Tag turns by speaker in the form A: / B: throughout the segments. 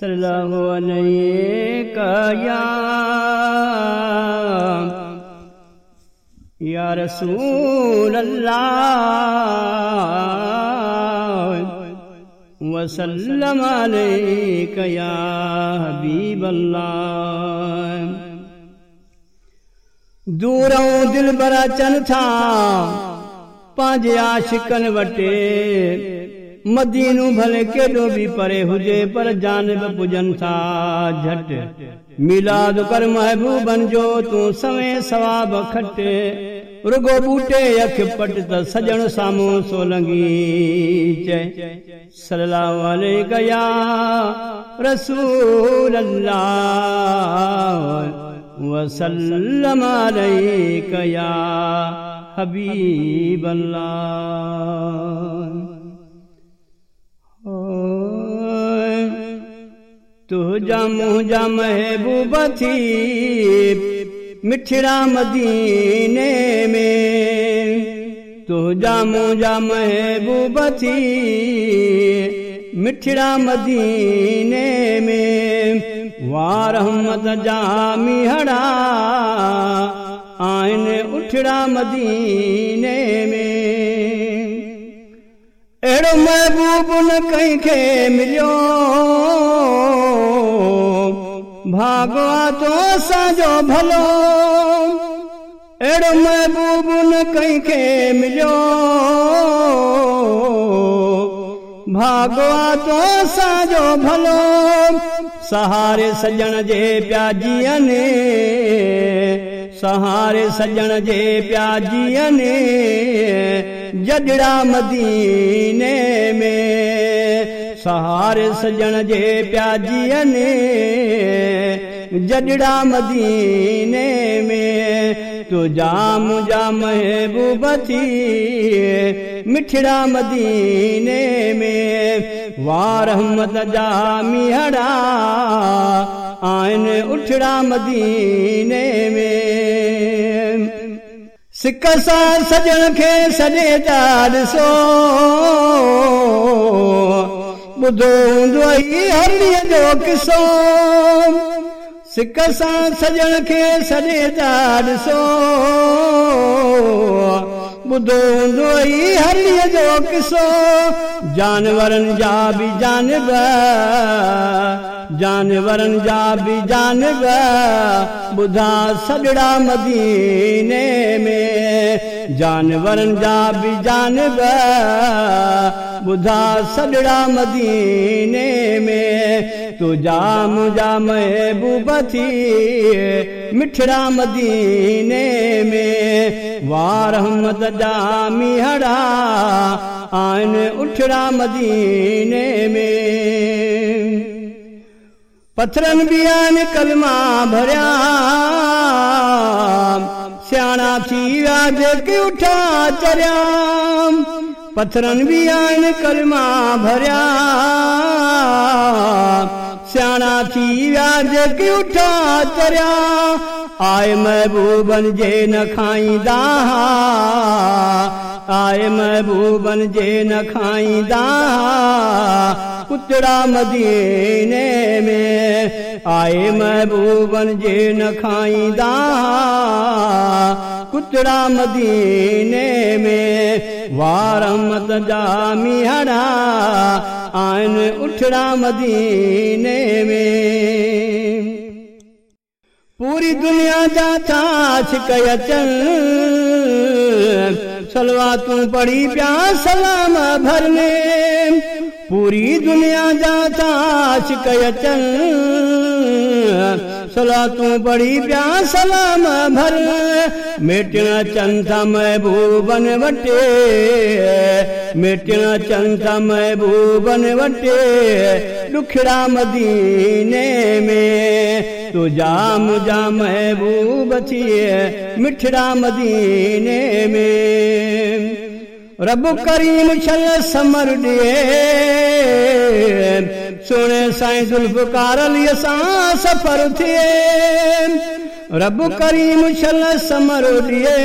A: صلی اللہ علیہ یا یا رسول اللہ، وسلم علیک یا حبیب اللہ۔ دوروں دل برا چن تھا، پانچ عاشقن وٹے۔ مدینو بھلے کیڈو بھی پرے ہوجے پر جانب پجن تھا جھٹ۔ میلاد کر محبوبن جو تو سویں ثواب کھٹے۔ رگو بوٹے اکھ پٹ ت سجن سامو سولنگی چے۔ صلی اللہ علیہ یا رسول اللہ وسلم علیک یا حبیب اللہ۔ تو جا مجھا محبوب تھی مٹھڑا مدینے میں۔ تو جا مجھا محبوب تھی مٹھڑا مدینے میں۔ وارحمت جا میہڑا آئین اٹھڑا مدینے میں۔ اڑو محبوب ن کہیں کے ملیو۔ بھاگوا تو ساجو بھلو اڑو محبوب ن کہیں کے ملیو بھاگوا تو ساجو بھلو سہارے سجن جے پیاجی نے سہارے سجن جے پیاجی نے جڈڑا سجن جے پیاجی نے جڈڑا مدینے میں تو جام جا محبوب تھی مٹھڑا مدینے میں وارحمت جا میہڑا آئین اٹھڑا مدینے میں سکھ سا سجن کے سجے چار سو بدھو دئی ہرڑی جو کسو سکھ سا سجن کے سجے چار سو بدھو دئی ہرڑی جو کسو جانورن جا بھی جانب جانورن جا بھی جانب بدھا سجڑا مدینے میں جانورن جا بھی جانب بدھا سجڑا مدینے میں، تو جام محبوب تھی مٹھڑا مدینے میں۔ وارحمت جا میہڑا آئین اٹھڑا مدینے میں۔ پتھرن بیان کلمہ بھریا، سیاح تھی ویاج کے اٹھا چریا۔ پتھرن بھی آئن کلمہ بھریا۔ سیانا تھی ویاج کی اٹھا تریا آئے محبوبن جے نہ کھائیں دا آئے محبوبن جے نہ کھائیں دا کتڑا مدینے میں۔ آئے محبوبن جے نہ کھائیں دا کتڑا مدینے میں۔ وارمت جا میہڑا آئین اٹھڑا مدینے میں۔ پوری دنیا جا تاچ کچن سلوا تو پڑی پیا سلام بھرنے پوری دنیا جاتا چکن سلا تو بڑی پیا سلام بھر میٹنا چنتا محبوبن وٹے۔ میٹنا چنتا محبوبن وٹے۔ دکھڑا مدینے میں۔ تو جام جام محبوب تھیے مٹھڑا مدینے میں رب کریم چھل سمر ڈیے سونے سائیں ذوالفقار علی اساں سفر تھیے رب کریم چھل سمر ڈیے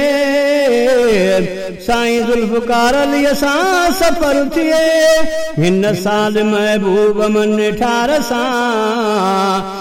A: سائیں ذوالفقار علی اساں سفر تھیے ہن سال محبوب من ٹھار ساں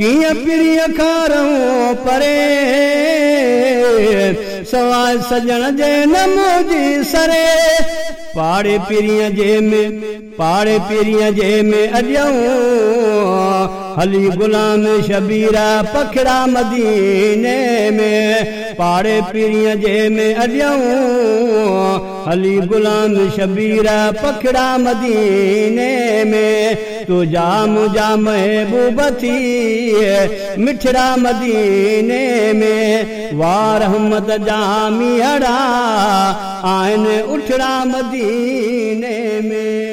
A: کیا پڑیا کاروں پرے؟ سوال سجن جے نمو جی سرے۔ پاڑے پیریاں جے میں پاڑے پیریاں جے میں اجاؤں حلی غلام شبیرہ پکھڑا مدینے میں پاڑے پیریاں جے میں اجاؤں حلی غلام شبیرہ پکھڑا مدینے میں تو جا مجا محبوبتی مٹھڑا مدینے میں وارحمت جامی اڑا آئین اٹھڑا مدینے میں۔